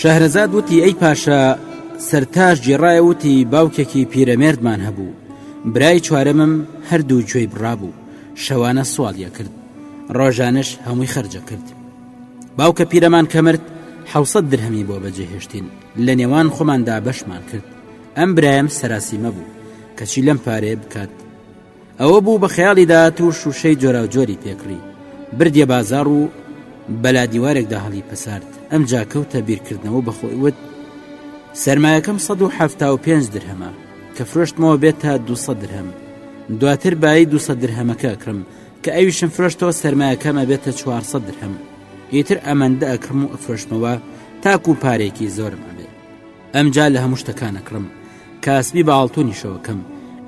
شەهرەزاد وتی ئەی پاشا سەرتاش گێڕایە وتی باوکێکی پیرەمێردمان هەبوو برای چوارەمم هەردوو گوێی بڕابوو شەوانە سواڵیە کرد ڕۆژانش هەمووی خرجە کرد باوکە پیرەمان کەمرد حوسەت درهەمی بۆ بەجێهێشتین لە نێوان خۆماندا بەشمان کرد ئەم برایم سەراسی مەبوو کەچی لەم پارێ بکات ئەوە بوو بە خەیاڵی داهات و شووشەی جۆراوجۆری پێکڕی بردیە بازاڕ و بەلا دیوارێکدا هەڵی پسارد ئەم جاکەوتە بیرکردنەوە بەخۆی وت سەرمایەکەم 1970 درهەمە کە فرۆشتمەوە بێت تا 200 درهم دواتر بایی 200 درهمەکە ئەکڕم کە ئەویشم فرۆشتەوە سەرمایەکەمە بێتە 400 درهم ئیتر ئەمەندە ئەکڕم و ئەفرۆشمەوە تاکو پارێکی زۆرم ئەبێ ئەمجا لە هەموو شتەکانەکڕم کاسبی بە ئاڵتونیشەوەکەم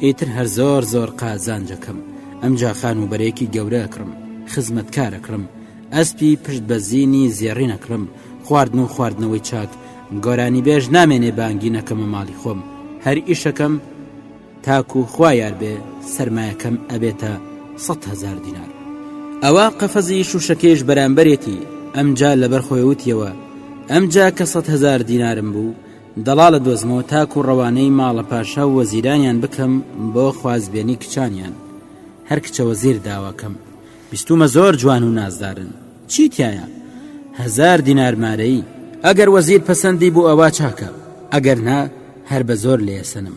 ئیتر هەر زۆر زۆر قازانجەکەم ئەمجا خان و بەرەیەکی گەورەکڕم خزمەتکارەکڕم ئەسپی پشت بە زینی زێڕینەکڕم خواردن و خواردنەوەی چاک گۆرانی بێژ نامێنێ بانگی نەکەمە ماڵی خۆم هەر ئیشەکەم تاکو خوا یار بێ سەرمایەکەم ئەبێتە سەد هەزار دینار ئەوا قەفەزی شوشەکەیش بەرامبەرێتی ئەمجا لەبەر خۆی وتیەوە ئەمجا کە سەد هەزار دینارم بوو دەڵاڵە دۆزمەوە تاکو ڕەوانەی ماڵە پاشا و وەزیرانیان بکەم بۆ خوازبێنی کچانیان هەر کچە وەزیر داواکەم بیستومە زۆر جوان و نازدارن چی تایە هەزار دینار مارەی ئەگەر وەزیر پەسەندی بوو ئەوا چاکە ئەگەر نا هەر بە زۆر لێسەنم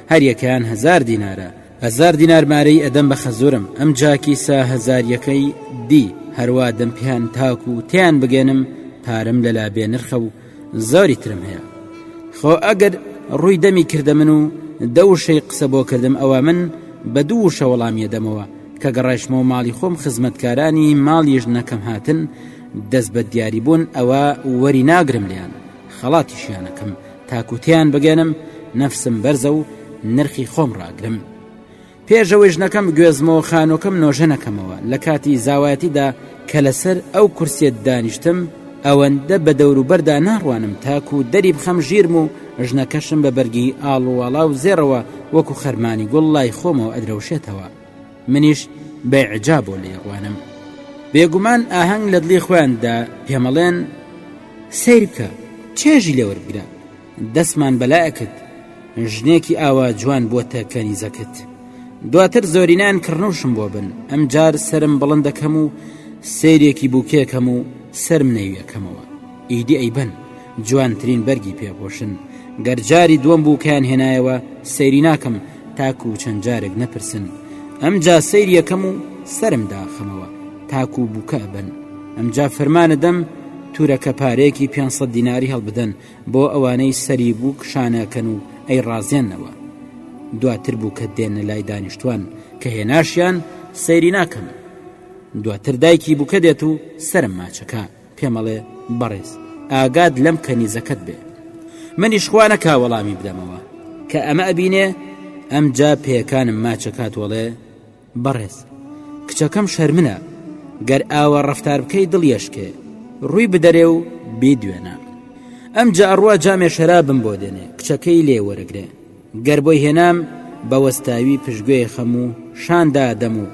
هەر یەکەیان هەزار دینارە. هەزار دینار مارەی ئەدەم بە خەزورم، ئەم جاکیسە هەزارییەکەی دی هەروا دەم پێیان تاکو تێیان بگەنم، پارەم لەلا بێ نرخە و زۆری ترم هەیە. خۆ ئەگەر ڕووی دەمی کردە من و دە وشەی قسە بۆ کردم ئەوا من بە دوو وشە وەڵامی ئەدەمەوە کە گەڕایشمەوە ماڵی خۆم خزمەتکارانی ماڵی ژنەکەم هاتن دەست بە دیاری بوون ئەوا وەری ناگرم لێیان خەڵاتیشیان ئەکەم تاکو تێیان بگەنم نەفسم بەرزە و نرخی خۆم ڕاگرم پێش ئەوەی ژنەکەم گوێزمەوە خانۆکەم نۆژەنەکەمەوە لە کاتی زاوایەتیدا کە لەسەر ئەو کورسێت دانیشتم ئەوەندە بە دەوروبەردا ناڕوانم تاکو دەری بخەم ژیرم و ژنەکەشم بە بەرگی ئاڵوواڵا و زێڕەوە وەکو خەرمانی گوڵ لای خۆمەوە ئەدرەوشێتەوە منیش بە ئیعجابەوە لێی ڕوانم. بێگومان ئاهەنگ لە دڵی خۆیاندا پێمەڵێن، سەیر بکە، چێژی لێ وەربگرە، دەستمان بەلائە کرد، ژنێکی ئاوا جوان بووەتە کەنیزەکەت. دواتر زۆرینەیان کڕنووشم بۆ بن، ئەمجار سەرم بڵند دەکەم و سەیرێکی بووکێ ئەکەم و سەرم نەیوی ئەکەمەوە. ئیدی ئەیبەن جوانترین بەرگی پێ پۆشن گەر جاری دووەم بوو کەیان هێنایەوە سەیری ناکەم تاکو و چەند جارێک نەپرسن ئەم جا سەیر یەکەم و سرم داخەمەوە تاکو و بووکە بن ئەم جا فەرمانە دەم تورەکە پارەیەکی 500 دیناری هەڵبدەن بۆ ئەوانەی سەری بوو کشانەکەن و ئەی ڕازێنەوە دواتر بوو کە دێنە لای دانیشتوان کە هێناشیان سەیری ناکەم دواتر دایکی بووکە دێت و سرم ماچەکە پێم ئەڵێ بەڕێز ئاگات لەم کەنیزەکەت بێ منیش خوا نەکا وەڵامی بدەمەوە کە ئەمە ئەبینێ ئەمجا پێکانم ماچەکات وەڵێ بەڕێز کچەکەم شەرمنە گەر ئاوە ڕفتار بکەی دڵیشکێ ڕووی بدەرێ و بیدوێنە ئەم جا ئەڕوا جامێ شەرابم بۆ دێنێ کچەکەی لێ وەرەگرێ گەر بۆی هێنام بە وەستاوی پشگوێ خەم و شاندا دەم و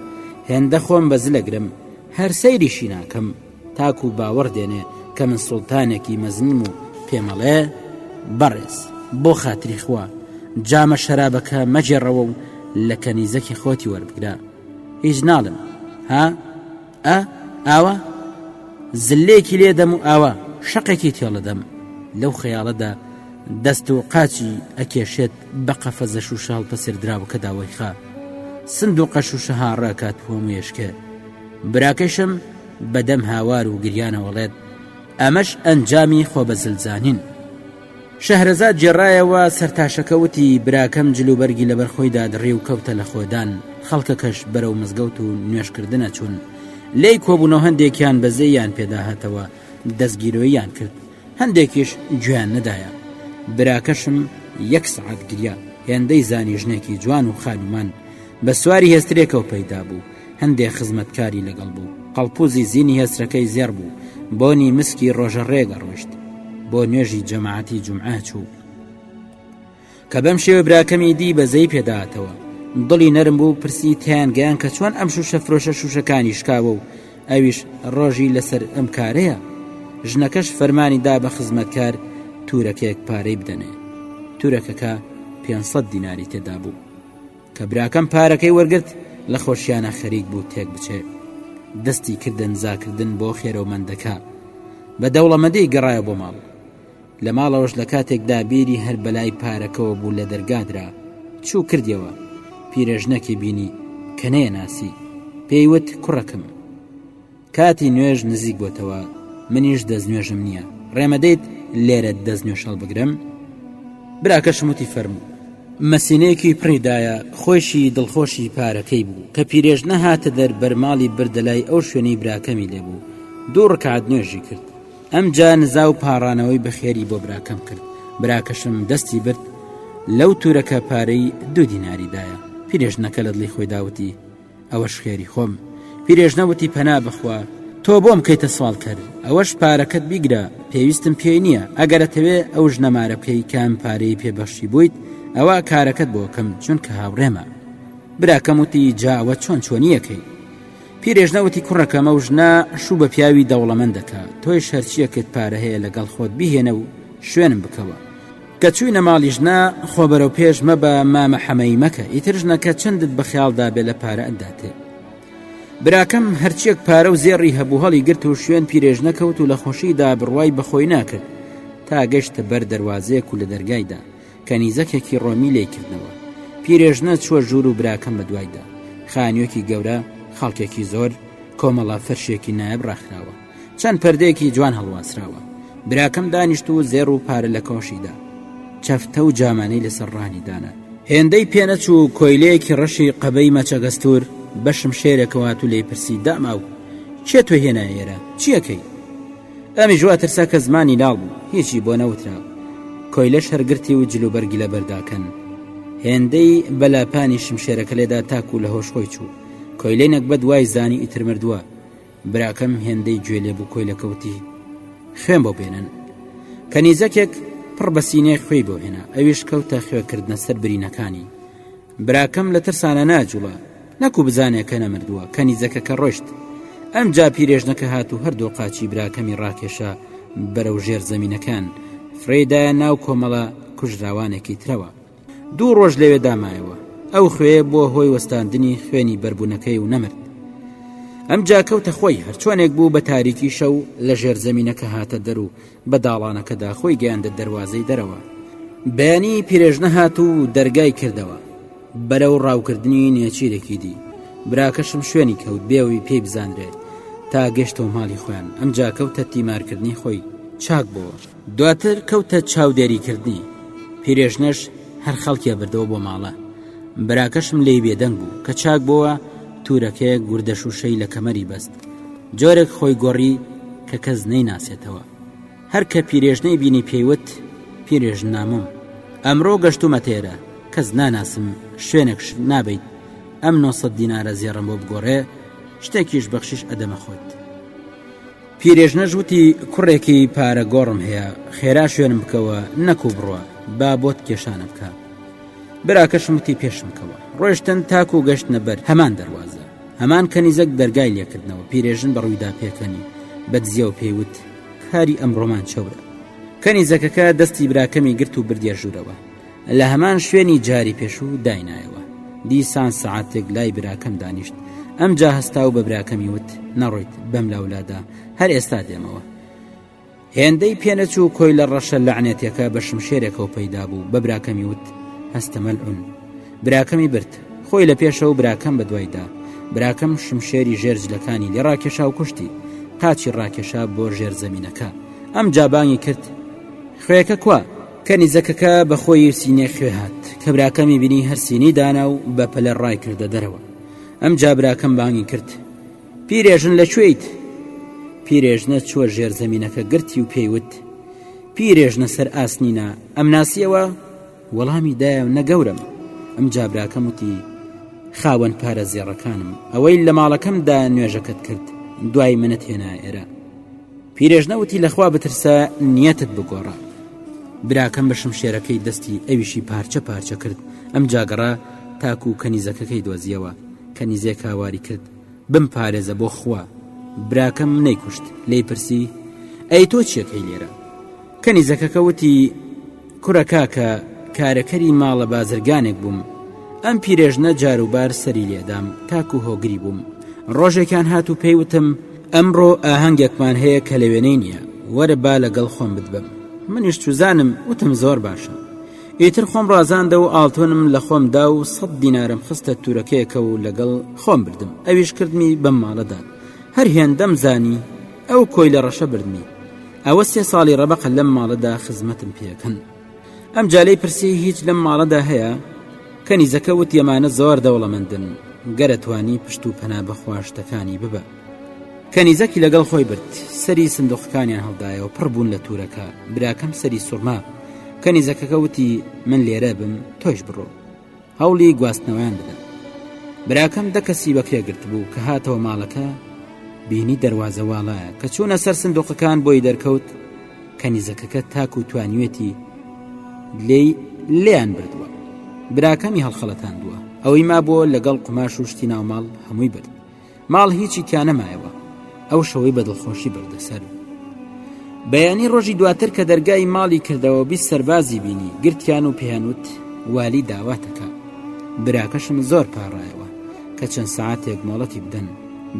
هێندە خۆم بە زلەگرم هەر سەیریشی ناکەم تاکو باوەڕ دێنێ کە من سوڵتانێکی مەزنم و پێم ئەڵێ، بەڕێز، بۆ خاتری خوا جامە شەرابەکە مەگێڕەوە و لە کەنیزەکی خۆتی وەربگرە، هیچ ناڵێم، ها، ئا، ئاوا؟ زللەیەکی لێ دەم و ئاوا شەقێکی تێڵەدەم. لەو خەیاڵەدا دەست و قاچی ئەکێشێت بە قەفەزە شووشە هەڵپەسێردراوەکەدا وەیخا سندوقە شووشە هاڕاکات و هەموویشکێ براکەشم، بەدەم هاوار و گریانەوەڵێت ئەمەش ئەنجامی خۆ بە زلزانین شەهرەزاد جێڕایەوە سەرتاشەکەوتی براکەم جلوبەرگی لەبەر خۆی دادڕی و کەوتە لە خۆدان خەڵکەکەش بەرەو مزگەوت و نوێشکردنە چوون لی کۆبوونەوە هەندێکیان بەزەیان پێداهاتەوە دەستگیرۆیان کرد هەندێکیش گوێیان نەدایە براکەشم یەک سعات گریا هێندەی زانی ژنێکی جوان و خانومان بە سواری هێسترێکەوە پەیدا بوو هەندێ خزمەتکاری لەگەڵ بوو. قەڵپوزی زینی هێسرەکەی زێڕ بوو. بۆنی مسکی ڕۆژەڕێگە ڕۆیشت. بۆ نوێژی جەماعەتی جومعە چوو. کە بەم شێوە براکەمی دی بەزەی پێداتەوە. دڵی نەرم بوو پرسی تیان گەیان کە چۆن ئەم شوشە فرۆشە شوشەکانی شکاوە و ئەویش ڕۆژی لەسەر ئەم کارەیە. ژنەکەش فەرمانی دا بە خزمەتکار تورەکێک پارەی بدەنێ. تورەکەکە پێ دیناری تێدا بوو. کە براکەم پارەکەی وەرگرت لە خۆشیانە خەریک بوو تێک بچێ دەستی کردە نزاکردن بۆ خێرەومەندەکە بە دەوڵەمەدەی گەڕایە بۆ ماڵ لە ماڵەوەش لە کاتێکدا بیری هەر بەلای پارەکەوە بوو لە دەرگادرا چوو کردیەوە پیرەژنەکی بینی کە نەیەناسی پێیوت کوڕەکەم کاتی نوێژ نزیک بۆتەوە منیش دەست نوێژم نییە ڕێمەدەیت لێرە دەست نوێش هەڵبگرم براکەشم وتی فەرموو مەسینەیەکی پڕیدایە خۆشی دڵخۆشی پارەکەی بوو کە پیرێژ نەهاتە دەر بەرماڵی بردەلای ئەو شوێنی براکەمی لێبوو دوو ڕکات نوێژی کرد ئەم جا نزا و پاڕانەوەی بەخێری بۆ براکەم کرد براکەشم دەستی برد لەو تورەکە پارەی دوو دیناریدایە پیرێژنەکە لە دڵی خۆی داوتی ئەوەش خێری خۆم پیرێژ نەوتی پەنا بخوا تۆ بۆم کەیتە سوال کرد ئەوەش پارەکەت بیگرە پێویستم پێی نییە ئەگەرەتەوێ ئەو ژنەمارە بکەی کام پارەی پێبەخشی بوویت ئەوە کارەکەت بۆکەم چونکە هاوڕێمە براکەم وتی جاوە چۆن چۆنیەکەی پیرێژ نەوتی کوڕەکەمە و ژنا شوو بە پیاوی دەوڵەمەند دەکە تۆی شەرچیەکت پارە هەیە لەگەڵ خۆت بهێنە و شوێنم بکەوە کە چوینە ماڵی ژنە خۆ بەرەو پێش مەبە مامە حەمەی مەکە ئیتر ژنەکە چەندت بە خەیاڵدا بێ لە پارە ئەتداتێ براکەم هەرچیەک پارە و زێڕی هەبوو هەڵی گرت و شوێن پیرێژنە کەوت و لە خۆشیدا بڕوای بەخۆی ناکرد تا گەشتە بەر دەواازەیەک و لە دەرگایدا کە نیزەکێکی ڕۆمی لی کردنەوە پیرێژنە چوە ژوور و براکەم بە دوایدا خانیۆکی گەورە خەڵکێکی زۆر کۆمەڵە فەرشێکی نایب ڕاخراوە چەند پردێکی جوان هەڵواسراوە براکەم دانیشت و زێڕ و پارە لە کۆشیدا چەفتە و جامانەی لەسەر ڕانی دانا هێندەی پێنەچوو کۆیلەیەکی ڕەشی قەبەی مەچەگەستور بەشم شێرێکەوات و لی پرسی داما و چێ تۆ هێنا ئێرە چیەکەی ئەمی ژوا ترسا کە زمانی ناڵ بوو هیچی بۆ نەوترا کۆیلە شەرگرتی و جلوبەرگی لە بەرداکەن هێندەی بەلاپانی شمشێرەکە لێدا تاکو لە هۆش خۆی چوو کۆیلەی نەکبەت وای زانی ئیتر مردووە براکەم هێندەی گوێ لێ بوو کۆیلە کەوتی خوێن بۆ بێنن کەنیزەکێک پڕ بە سینێ خوێی بۆ هێنا ئەویش کەوتە خوێکردنە سەر برینەکانی براکەم لە ترسانە ناجوڵە نەکو بزانێ کە نەمردووە کەنیزەکە کە ڕۆشت ئەم جا پیرێژنەکە هات و هەردوو قاچی براکەمی ڕاکێشە بەرەو ژێر زەمینەکان فرێدایە ناو کۆمەڵە کوژراوانێکی ترەوە دوو ڕۆژ لەوێ دامایەوە ئەو خوێ بۆ هۆی وەستاندنی خوێنی بەربوونەکەی و نەمرد ئەم جاکەوتە خۆی هەرچۆنێک بوو بە تاریکی شەو لە ژێر زمینەکە هاتە دەر و بە داڵانەکەدا خۆی گەیاندە دەواازەی دەرەوە بەیانی پێرێژنە هات و دەرگای کردەوە بەرەو ڕاوکردنی نێچیرێکی دی براکەشم شوێنی کەوت بێەوەی پێی بزانرێت تا گەشتەوە ماڵی خۆیان ئەم جاکەوتە تیمارکردنی خۆی چاک بۆ دواتر کەوتە چاودێری کردنی. پیرێژنەش هەر خەڵکێ بردەوە بۆ ماڵە. براکەشم لێی بێدەنگ بوو، کە چاک بۆوە تورەکەیەک گوردە شووشەی لە کەمەری بەست. جۆرێک خۆی گۆڕی کە کەس نەیناسێتەوە. هەر کە پیرێژنەی بینی پێی وت، پیرێژن نامۆم. ئەمرۆ گەشتوومەتە ئێرە، کەس ناناسم، شوێنێکشت نابەیت، ئەم نۆ سەد دینارە زێڕەم بۆ بگۆڕێ، شتێکیش بەخشیش ئەدەمە خۆت. پیرێژنەش وتی کوڕێکی پارە گۆڕم هەیە خێرا شوێنم بکەوە نەکو بڕە با بۆت کێشانە بکە براکەشم وتی پێشم کەوە ڕۆشتن تاکو و گەشت نەبەر هەمان دەواازە هەمان کەنیزەک دەرگای لێکردنەوە پیرێژن بەڕوویدا پێکەنی بەدزیەوە پێیوت هاری ئەمڕۆمان چەورە کەنیزەکەکە دەستی براکەمی گرت و بردە ژوورەوە لە هەمان شوێنی جاری پێشوو داینایەوە دیسان سعاتێک لای براکەم دانیشت ئەم جا هەستا و بە براکەمی وت نەڕۆیت بەم لاولادا هەر ئێستا دێمەوە هێندەی پێنەچوو کۆی لە ڕەشە لەعنێتەکە بە شمشێرێکەوە پەیدا بوو بە براکەمی وت هەستەمەل ئون براکەمی برد خۆی لە پێشەوە براکەم بە دوایدا براکەم شمشێری ژێر جلەکانی لێ ڕاکێشا و کوشتی قاچی ڕاکێشا بۆ ژێر زمینەکە ئەم جابانگی کرد خوێەکە کوا کەنیزەکەکە بە خۆی و سینێ خوێ هات کە براکەمی بینی هەر سینی دانا و بە پەلە ڕای کردە دەرەوە ئەم جا براکەم بانگی کرد پیرێژن لە کوێیت پیرێژنە چوە ژێر زمینەکە گرتی و پێیوت پیرێژنە سەر ئاسنینە ئەم ناسیەوە وەڵامی دایە و نەگەورم ئەم جابراکەم وتی خاوەن پارە زێڕەکانم ئەوەی لە ماڵەکەمدا نوێژەکەت کرد دوای منت هێنا ئێرە پیرێژنە وتی لەخوا بترسە نیەتت بگۆڕە براکەم بە شمشێرەکەی دەستی ئەویشی پارچە پارچە کرد ئەم جاگەڕا تاکو و کەنیزەکەکەی دۆزیەوە کەنیزێک هاواری کرد بم پارێزە بۆ خوا براکەم نەیکوشت لی پرسی ئەی تۆ چیەکەی لێرە کەنیزەکەکە وتی، کوڕە کاکە کارەکەری ماڵە بازرگانێک بووم، ئەم پیرێژنە جاروبار سەری لێدام تاکو هۆگری بووم، ڕۆژێکیان هات و پێی وتم، ئەمڕۆ ئاهەنگێکمان هەیە کە لە وێنەی نییە، وەرە با لەگەڵ خۆم بتبەم. منیش چوزانم وتم زۆر باشە. ئیتر خۆم ڕازاندە و ئاڵتونم لە خۆم دا و سەد دینارم خستە تورەکەیەکە و لەگەڵ خۆم بردم، ئەویش کردمی بەم ماڵەدا، هەر هێندەم زانی، ئەو کۆیلە ڕەشە بردمی. ئەوە سێ ساڵی ڕەبەقە لەم ماڵەدا خزمەتم پێکەن. ئەم جالەی پرسی هیچ لەم ماڵەدا هەیە؟ کەنیزەکە وت یەمانە زۆر دەوڵەمەندن گەرە توانی پشت و پەنا بەخواشتەکانی ببە. کەنیزەکی لەگەڵ خۆی برد سەری سندوقەکانیان هەڵدایەوە پڕ بوون لە تورەکە براکەم سەری سوڕما کەنیزەکەکە وتی من لێرە بم تۆش بڕۆ. هەوڵی گواستنەوەیان بدەن براکەم دە کەسی بەکرێ گرتبوو کە هاتەوە ماڵەکە بینی دەواازە واڵایە کە چوونە سەر سندوقەکان بۆی دەرکەوت کە نیزەکەکە تاک و توانیوێتی لێی لیان بردووە براکەمی هەڵخەڵەتان بووە ئەوەی ما بۆ لەگەڵ قوماش و شتی ناوماڵ هەمووی برد ماڵ هیچی تیا نەمایەوە ئەو شەوەی بە دڵخۆشی بردە سەر بەیانی ڕۆژی دواتر کە دەرگای ماڵی کردەوە بی سەربازی بینی گرتیان و پێیانوت والی داواتەکە براکەشم زۆر پاڕایەوە کە چەند ساعتێک مۆڵەتی بدەن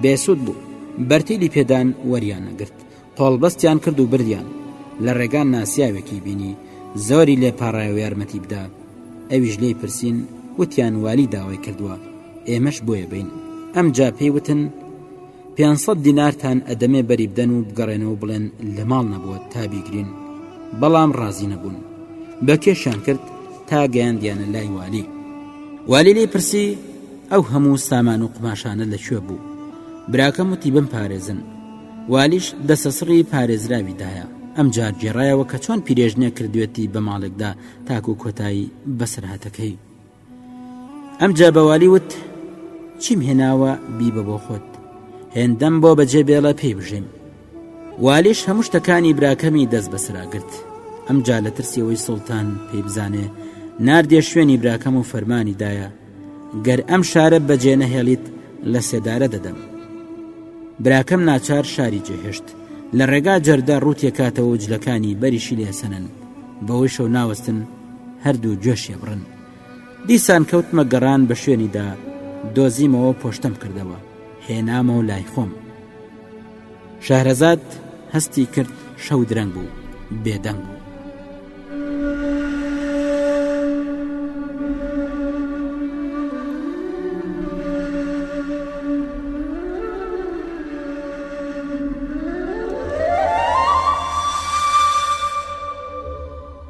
بێسوود بوو بەرتیلی پێدان وەریان نەگرت قۆڵبەستیان کرد و بردیان. لە ڕێگا ناسیاوێکی بینی، زۆری لێ پاڕایەوە یارمەتی بدا. ئەویش لێی پرسین، وتیان والی داوای کردووە، ئێمەش بۆیە بەین. ئەمجا پێی وتن، پێنج سەد دینارتان ئەدەمێ بەری بدەن و بگەڕێنەوە و بڵێن لە ماڵ نەبووە تا بیگرین. بەڵام ڕازی نەبوون. بە کێشیان کرد تا گەیاندیانە لای والی. والی لێی پرسی، ئەو هەموو سامان و قوماشانە لە کوێ بوو؟ براکەم وتی، بمپارێزن. والیش دەسەسڕی پارێزراوی دایە، ئەمجار گێڕایەوە کە چۆن پیرێژنێک کردوێتی بە ماڵێکدا تاکو کۆتایی بەسەرهاتەکەی. ئەمجا بە والی وت، چیم هێناوە بیبە بۆ خۆت، هێندەم بۆ بەجێ بێڵە پێی بژیم. والیش هەموو شتەکانی براکەمی دەست بەسەرا گرت. ئەمجا لە ترسی ئەوەی سوڵتان پێی بزانێ، ناردیە شوێنی براکەم و فەرمانی دایە، گەر ئەم شارە بەجێ نەهێڵیت لە سێدارە دەدەم براکەم ناچار شاری جێهێشت لە ڕێگا جەردە ڕووتێکاتەوە و جلەکانی بەریشی لێسەنن بەوەی شەو ناوەستن هەردوو گوێشێ بڕن دیسان کەوتمە گەڕان بە شوێنیدا دۆزیمەوە پۆشتم کردەوە هێنامەوە لای خۆم شەهرەزاد هەستی کرد شەو درەنگ بوو بێدەنگ بوو.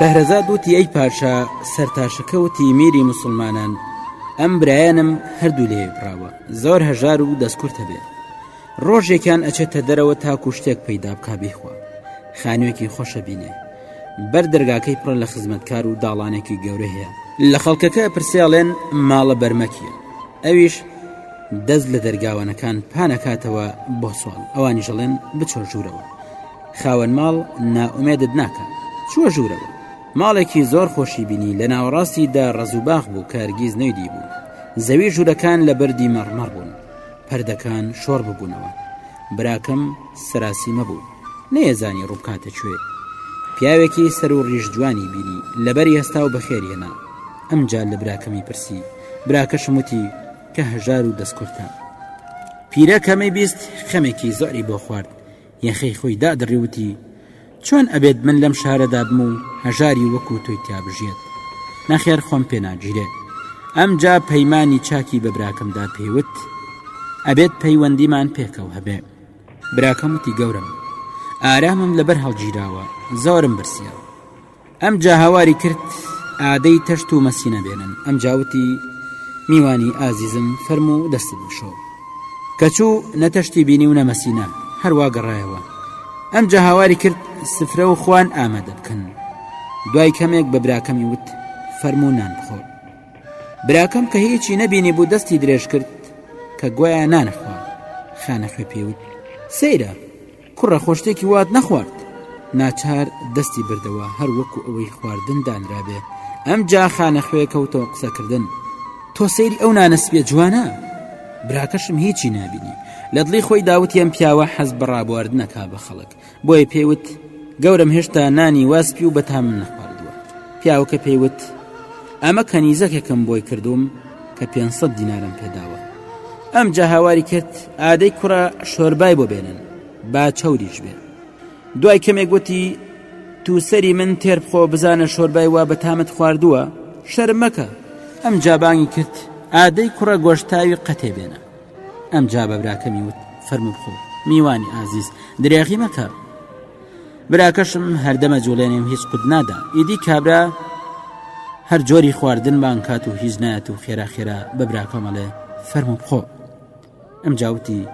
شەهرەزاد وتی ئەی پاشا سەرتاشەکە وتی میری مسلمانان ئەم برایەنم هەردوو لێ پراوە زۆر هەژار و دەستکورتە بێ ڕۆژێکیان ئەچێتە دەرەوە تاکو شتێک پەیدا بکبی خوا خانوێکی خۆشە بینێ بەر دەرگاکەی پڕە لە خزمەتکار و داڵانێکی گەورە هەیە لە خەڵکەکە پرسێڵێن ماڵە بەرمەکیە ئەویش دەست لە دەرگاوانەکان پانەکاتەوە بۆ سوال ئەوانی ژەڵێن بچۆ ژوورەوە خاوەن ماڵ نائومێدت ناکە چوە ژوورەوە ماڵێکی زۆر خۆشی بینی لە ناوەڕاستی دا ڕزوباخ بوو کارگیز نەیدی بوو زەوی ژوورەکان لە بەردی مەڕمەڕ بوون پردەکان شۆڕ ببوونەوە براکەم سەراسیمە بوو نەیەزانی ڕووبکاتە کوێ پیاوێکی سەر و ڕیژ جوانی بینی لەبەری هەستا و بەخێری هێنا ئەمجا لە براکەمی پرسی براکەشم وتی کە هەژار و دەستکورتە پیرەکەمی بیست خەمێکی زۆری بۆ خوارد یەخەی خۆی دادڕی وتی چۆن ئەبێت من لەم شارە دابم و هەژاری وەکو تۆی تیا بژێت نەخێر خۆم پێ ناگیرێت ئەمجا پەیمانی چاکی بە براکەمدا پێوت ئەبێت پەیوەندیمان پێکەوە هەبێ براکەم وتی گەورم ئارامم لەبەر هەڵگیراوە زۆرم برسیەوە ئەمجا هاواری کرد ئادەی تەشت و مەسینە بێنن ئەم جاوتی میوانی ئازیزم فەرمو و دەستت بشۆ کەچوو نەتەشتی بینی و نەمەسینە هەروا گەڕایەوە ئەم جا هاواری کرد سفرە و خوان ئامادە بکەن دوای کەمێک بە براکەمی وت فەرمو نان بخۆ براکەم کە هیچی نەبینی بوو دەستی درێژ کرد کە گویا نانەخوا خانەخوێ پێوت سەیرە کوڕە خۆ شتێکی وات نەخوارد. ناچار دەستی بردەوە هەر وەکو ئەوەی خواردن دانرابێ، ئەمجا خانەخوێ کەوتەوە قسەکردن. تۆ سەیری ئەو نانە سپیە جوانە؟ براکەشم هیچی نابینی. لە دڵی خۆیدا وتی ئەم پیاوە حەز بە ڕابواردنەکا بە خەڵک، بۆیە پێی وت گەورەم هێشتا نانی وا سپی و بەتامم نەخواردووە. پیاوەکە پێی وت ئەمە کەنیزەکێکم بۆی کردووم، کە پێنج سەد دینارم پێداوە ئەمجا هاواری کرد ئادەی کوڕە شۆربای بۆ بێنن با چەوریش بێ دوای کەمێک گوتی تووسری من تێر بخۆ بزانە شۆربای وا بەتامت خواردووە شەرمەکە ئەم جابانگی کرد ئادەی کوڕە گۆشتاوی قەتێ بێنە ئەم جا بەبراکەمی وت فەرمو بخۆ میوانی ئازیز درێغی مەکە براکەشم هەردەمە جوڵێنێم هیچ قوت نادا ئیدی کابرا هەر جۆری خواردن بانکات و هیچ نایەت و خێرا خێرا بە براکەمەڵێ فەرمو بخۆ ئەم جاوتی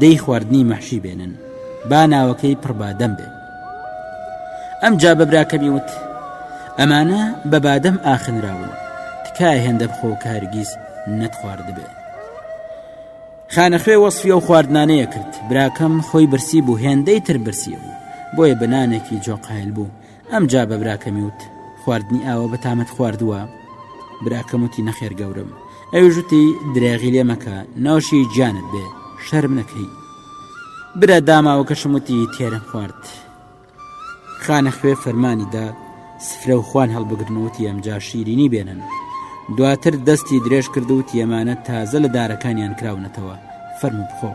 دەی خواردنی مەحشی بێنن با ناوەکەی پڕبادەم بێ ئەم جا بە براکەمی وت ئەمانە بە بادەم ئاخنراون تکای هێندە بخۆ کارگیز نەتخواردبێت خانەخوێ وەسفی ئەو خواردنانەیە کرد براکەم خۆی برسی بوو هێندەی تر برسی بوو بۆیە بنانێکی جۆقایل بوو ئەم جا بە براکەمی وت خواردنی ئاوە بەتامەت خواردووە براکەموتی نەخێر گەورم ئەوژوتی درێغی لێ مەکە ناوشی گیانت بێ شەرم نەکەی برا داماوەکەشموتی تێرم خوارد خانە خوێ فەرمانی دا سفرە و خوان هەڵبگرن و تیەمجا شیرینی بێنن دواتر دەستی درێژ کرد و تیەمانە تازە لە دارەکانیان کراونەتەوە فەرمو بخۆ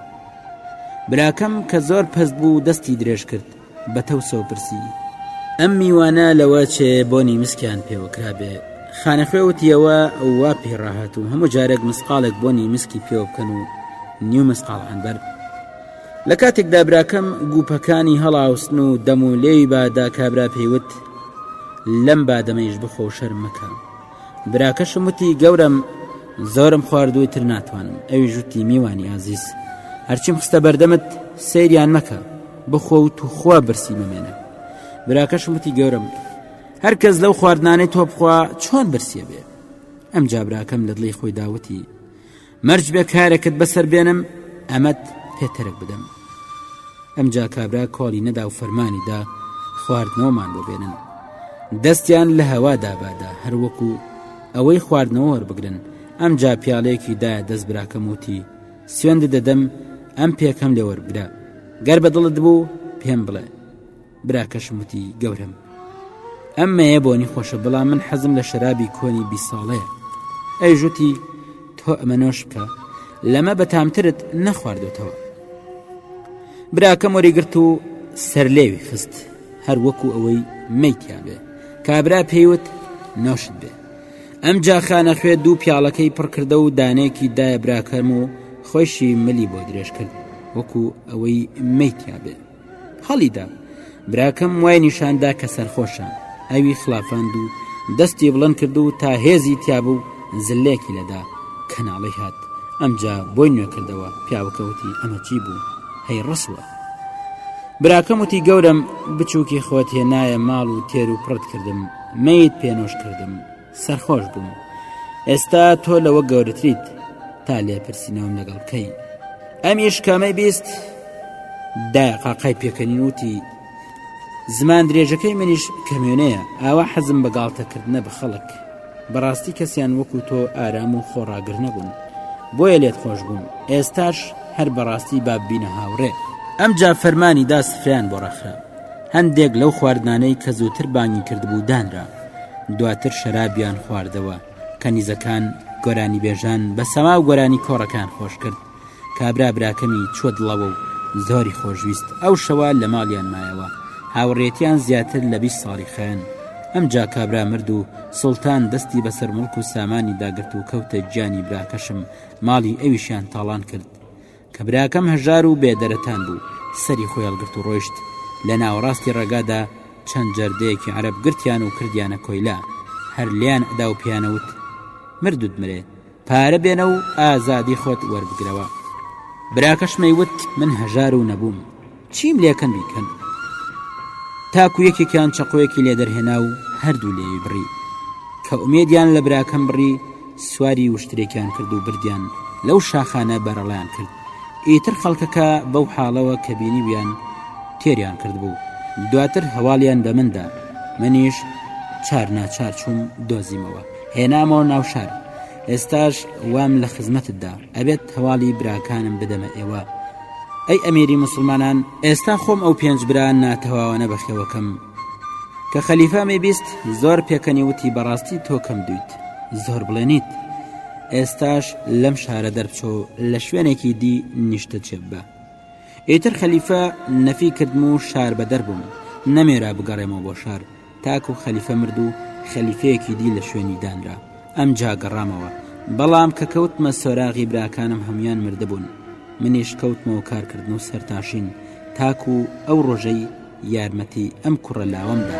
براکەم کە زۆر پەس بوو دەستی درێژ کرد بە تەوسەوە پرسی ئەم میوانە لەوە چێ بۆنی مسکیان پێوەکرا بێ خانەخوێ وتیەوە ئەو وا پێڕاهات و هەموو جارێک مسقالێک بۆنی مسکی پێوە بکەن و نیو مسقال هەنبەر لە کاتێکدا براکەم گووپەکانی هەڵاوسن و دەم و لێوی بادا کابرا پێی وت لەم بادەمەیش بخۆ و شەرم مەکە براکەشم وتی گەورەم زۆرم خواردووە تر ناتوانم ئەوی ژوتی میوانی ئازیز هەرچیم خستە بەردەمت سەیریان مەکە بخۆ و توخوا برسی مەمێنە براکەشم وتی گەورەم هەر کەس لەو خواردنانەی تۆ بخوا چۆن برسیە بێ ئەم جابراکەم لە دڵی خۆی داوتی مەرج بێ کارەکەت بەسەر بێنم ئەمەت پێ تەرک بدەم ئەمجا کابرا کۆڵی نەدا و فەرمانی دا خواردنەوەمان بۆ بێنن دەستیان لە هەوا دابادا هەروەکو ئەوەی خواردنەوە وەربگرن ئەمجا پیاڵێکی دایە دەست براکەم وتی سوێندە دەدەم ئەم پێکەم لێوەرگرە گەر بە دڵت بوو پێم بڵێ براکەشم وتی گەورم ئەمەیە بۆنی خۆشە بەڵام من حەزم لە شەرابی کۆنی بی ساڵەیە ئەی ژوتی تۆ ئەمە نۆش بکە لەمە بەتامترت نەخواردێتەوە براکەم وەری گرت و سەر لێوی خست هەر وەکو ئەوەی میتیابێ کابرا پێیوت نۆشت بێ ئەم جاخانە خوێ دوو پیاڵەکەی پڕکردە و دانێکی دایە براکەم و خۆشی ملی بۆ درێژ کرد وەکو ئەوەی میتیابێت هەڵیدا براکەم وای نیشاندا کە سەرخۆشە ئەوی خلافاند و دەستی بڵند کرد و تا هێزی تیابوو زلێکی لەدا کەناڵی هات ئەمجا بۆی نوێ کردەوە پیاوەکەوتی ئەمە چی بوو هەی ڕسوە براکەم وتی گەورم بچووکی خۆت هێنایە ماڵ و تێر و پڕت کردم میت پێنۆش کردم سەرخۆش بووم ئێستا تۆ لەوە گەورەتریت تا لێپرسینەوەم لەگەڵ کەی ئەمیش کامەی بیست دای قاقای پێکەنی وتی زمان درێژەکەی منیش کەمێنەیە ئاوا حەزم بە گاڵتەکردنە بە خەڵک بەڕاستی کەسیان وەکو تۆ ئارام و خۆڕاگر نەبوون بۆیە لێت خۆش بووم ئێستاش هەر بەڕاستی بابینە هاوڕێ ئەمجا فەرمانی دا سفریان بۆ ڕەخرا هەندێک لەو خواردنانەی کە زووتر بانگی کردبوو دانرا دواتر شەرابیان خواردەوە کەنیزەکان گۆرانی بێژان بە سەما و گۆرانی کۆڕەکان خۆش کرد کابرا براکەمی چوە دڵەوە و زۆری خۆشویست ئەو شەوە لە ماڵیان مایەوە هاوڕێتیان زیاتر لە بیست ساڵی خایەن ئەمجا کابرا مرد و سوڵتان دەستی بەسەر مڵک و سامانی داگرت و کەوتە گیانی براکەشم ماڵی ئەویشیان تاڵان کرد کە براکەم هەژار و بێ دەرەتان بوو سەری خۆی هەڵگرت و ڕۆیشت، لە ناوەڕاستی ڕێگادا چەند جەردەیەکی عەرەب گرتیان و کردیانە کۆیلە، هەر لێیان ئەدا و پێیانە وت، مردووت مرێ، پارە بێنە و ئازادی خۆت وەربگرەوە. براکەشمەی وت، من هەژار و نەبووم. چیم لێکەن بیکەن تاکو یەکێکیان چەقۆیەکی لێ دەرهێنا و هەردوو لێوی بڕی کە ئومێدیان لە براکەم بڕی سواری وشترێکیان کرد و بردیان لەو شاخانە بەرەڵیان کرد ئیتر خەڵکەکە بەو حاڵەوە کە بینیویان تێریان کرد بوو دواتر هەواڵیان بە مندا منیش چار ناچار چووم دۆزیمەوە هێنامەوە ناوشار ئێستاش وام لە خزمەتتدا ئەبێت هەواڵی براکانم بدەمە ئێوە ئەی ئەمیری موسڵمانان ئێستا خۆم ئەو پێنج برا ناتەواوانە بەخێوەکەم کە خەلیفامی بیست زۆر پێکەنی وتی بەڕاستی تۆ کەم دویت زۆر بڵێنیت ئێستاش لەم شارە دەرچۆ لە شوێنێکی دی نیشتە چێب بە ئیتر خەلیفە نەفی کردم و شار بەدەر بووم نەمێرا بگەڕێمەوە بۆ شار تاکو خەلیفە مرد و خەلیفەیەکی دی لە شوێنی دانرا ئەمجا گەڕامەوە بەڵام کە کەوتمە سۆراغی براکانم هەموان مردبوون منیش کەوتمەوە کارکردن و سەرتاشین تاکو ئەو ڕۆژەی یارمەتی ئەم کوڕە لاوەمدا.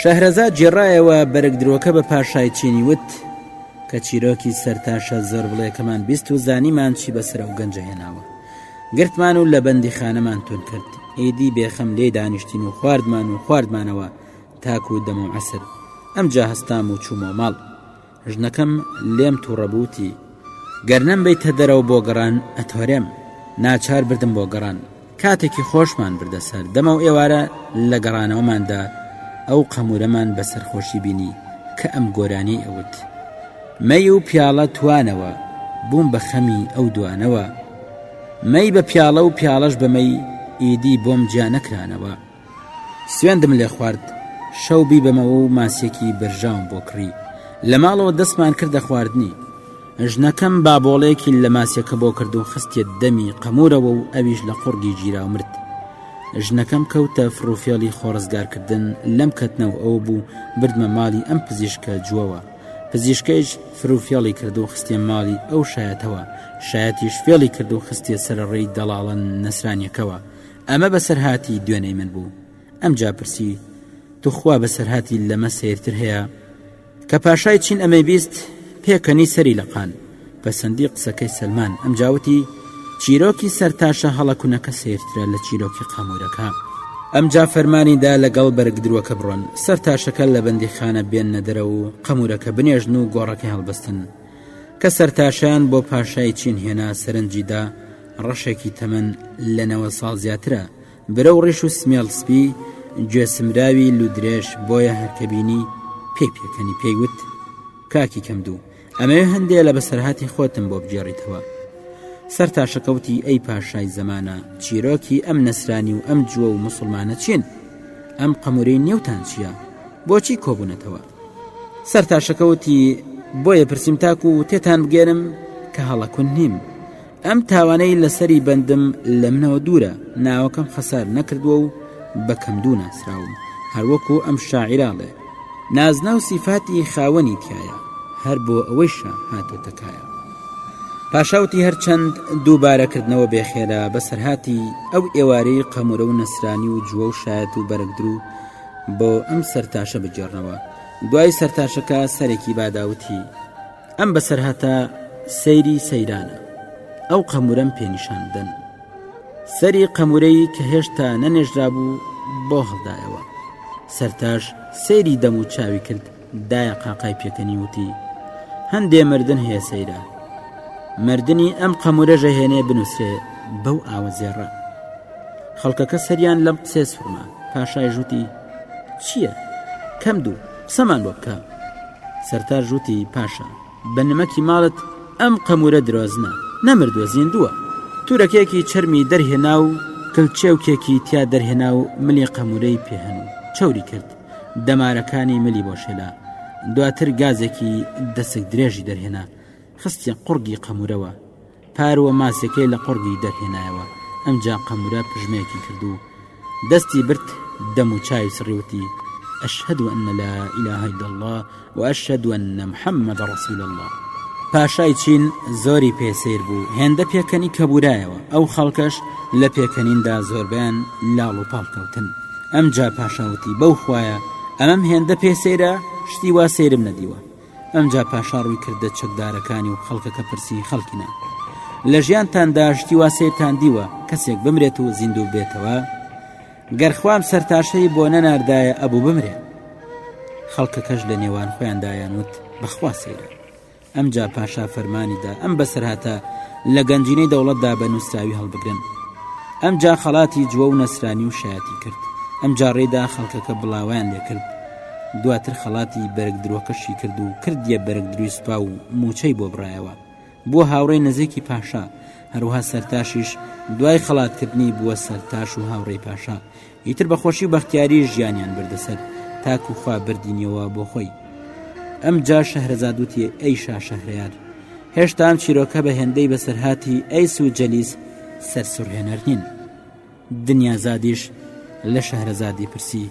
شەهرەزاد گێڕایەوە بەرگ درۆکە بە پاشای چینی وت کە چیرۆکی سەرتاشە زۆر بڵێکەمان بیست و زانیمان چی بەسرە و گەنجە هێناوە گرتمان و لە بەندی خانەمان تون کرد ئیدی بێخەم لێ دانیشتین و خواردمان و خواردمانەوە تاکو دەمە عسر ئەم جا هەستام و چوومە ماڵ ژنەکەم لێم توڕە بوو تی گەر نەمبەیتە دەرەوە بۆ گەڕان ئەتۆرێم ناچار بردم بۆ گەڕان کاتێکی خۆشمان بردە سەر دەمەو ئێوارە لە گەڕانەوەماندا ئەو قەمورەمان بە سەرخۆشی بینی کە ئەم گۆرانیەی ئەوت مەی و پیاڵە توانەوە بووم بە خەمی ئەو دوانەوە مەی بە پیاڵە و پیاڵەش بەمەی ئیدی بۆم جیا نەکرانەوە. سوێندم لێ خوارد شەو بیبەمەوە و ماسیەکی برژاوم بۆ کڕی لە ماڵەوە دەستمان کردە خواردنی ژنەکەم بابۆڵەیەکی لە ماسیەکە بۆ کرد و خستیە دەمی قەمورەوە و ئەویش لە قوڕگی گیرا و مرد ژنەکەم کەوتە فڕوفێڵی خۆڕزگارکردن لەم کەتنەوە ئەوە بوو بردمە ماڵی ئەم پزیشکە جوەوە پزیشکەیش فرو فێڵی کرد و خستێ ماڵی ئەو شایەتەوە شایەتیش فێڵی کرد و خستێ سەرڕێی دەڵاڵە نەسرانیەکەوە ئەمە بەسەرهاتی دوێنێی من بوو ئەمجا پرسی توخوا بەسەرهاتی لەمە سیرتر هەیە کە پاشای چین ئەمەی بیست پێکەنی سەری لەقان پەسەندی قسەکەی سلمان ئەم جاوتی چیرۆکی سەرتاشە هەڵەکونەکە سیرترە لە چیرۆکی قامورەکە ئەمجا فەرمانیدا لەگەڵ بەرگ دروەکە بڕۆن سەر تاشەکە لە بەندی خانە بێن نەدەرە و قەمورەکە بنێژن و گۆڕەکە هەڵبستن کە سەرتاشیان بۆ پاشای چین هێنا سەرنجیدا ڕەشێکی تەمەن لە نەوەد ساڵ زیاترە، برە و ڕیش و سمێڵ سپی، گوێ سمراوی لوودرێژ، بۆیە هەر کە بینی پێی پێکەنی، پێی وت، کاکی کەم دوو، ئەمەوێ هەندێ لە بەسەرهاتی خۆتم بۆ بگێڕیتەوە. سەرتاشەکەوتی ئەی پاشای زەمانە، چیرۆکی ئەم نەسرانی و ئەم جووە و موسڵمانە چین؟ ئەم قەموورەی نێوتان چییە؟ بۆچی کۆ بوونەتەوە؟ سەرتاشەکەوتی بۆیە پرسیم تاکوو تێتان بگەێنم کە هەڵە کون نیم. ئەم تاوانەی لەسەری بەندم لەمنەوە دوورە ناوەکەم خەسار نەکردووە و بەکەم دوو ناسراوم هەروەکو ئەم شاعراڵێ نازنا و سیفاتی خاوەنی تایە هەر بۆ ئەوەی شە هاتۆتەکایە پاشاوتی هەرچەند دووبارەکردنەوە بێخێرا بەسەرهاتی ئەو ئێوارەی قەمورە و نەسرانی و جووە و شایەت و بەرەگدر و بۆ ئەم سەرتاشە بگێڕنەوە دوای سەرتاشەکە سەرێکی باداوتی ئەم بەسەرهاتە سەیری سەیرانە ئەو قەمورەم پێنیشان بدەن سەری قەمورەی کە هێشتا نەنێژرابوو بۆ هەڵدایەوە سەرتاش سەیری دەم و چاوی کرد دایە قاقای پێکەنی وتی هەندێ مردن هەیە سەیرە مردنی ئەم قەمورە ژەهێنێ بنووسێ بەو ئاوە زێڕە خەڵکەکە سەریان لەم قسێ سوورما پاشای ژووتی چییە کەم دوو قسەمان بۆ بکە سەرتاش وتی، پاشا، بە نمەکی ماڵت ئەم قەمورە درۆزنە، نەمردووە، زیندووە. تورەکێکی چەرمی دەرهێنا و کلچێوکێکی تیا دەرهێنا و ملی قەمورەی پێ هەن و چەوری کرد، دەمارەکانی ملی بۆ شێلا. دواتر گازێکی دەسک درێژی دەرهێنا، خستیە قوڕگی قەمورەوە. پارووە ماسیەکەی لە قوڕگی دەرهێنایەوە، ئەمجا قەمورە پژمەیەکی کرد و دەستی برد دەم و چاوی سڕی وتی، اشهد ان لا اله الا اللە و اشهد ان محمدا رسول اللە. پاشای چین زۆری پێ سەیر بوو، هێندە پێکەنی کە بوورایەوە، ئەو خەڵکەش لە پێکەنیندا زۆربەیان لاڵ و پاڵ کەوتن، ئەمجا پاشا وتی، بەو خوایە ئەمەم هێندە پێ سەیرە شتی وا سەیرم نەدیوە. ئەمجا پاشا ڕووی کردە چەکدارەکانی و خەڵکەکە پرسی خەڵکینە لە ژیانتان داشتی واسێتان دیوە کەسێک بمرێت و زیندوو بێتەوە گەرخوام سەرتاشەی بۆ نەناردایە ئەبوو بمرێت خەڵکەکەش لە نێوان خۆیان دایانوت بەخوا سەیرە ئەمجا پاشا فەرمانیدا ئەم بەسەرهاتە لە گەنجینەی دەوڵەتدا بە نووسراوی هەڵبگرن ئەمجا خەڵاتی جووە و نەسرانی و شایەتی کرد ئەمجا ڕێدا خەڵکەکە بڵاویان لێکرد دواتر خەڵاتی بەرگ درۆکەشی کرد و کردیە بەرگ دروی سوپا و موچەی بۆ برایەوە بۆ هاوڕێی نزیکی پاشا هەروها سەرتاشیش دوای خەڵاتکردنی بووە سەرتاش و هاوڕێی پاشا ئیتر بەخۆشی و بەختیاری ژیانیان بردەسەر تاکو خوا بردینیەوە بۆ خۆی ئەم جا شەهرەزاد وتی ئەی شا شەهرەیار هێشتا ئەم چیرۆکە بە هێندەی بەسەرهاتی ئەیس و جەلیس سەرسوڕهێنەر نین دنیازادیش لە شەهرەزادی پرسی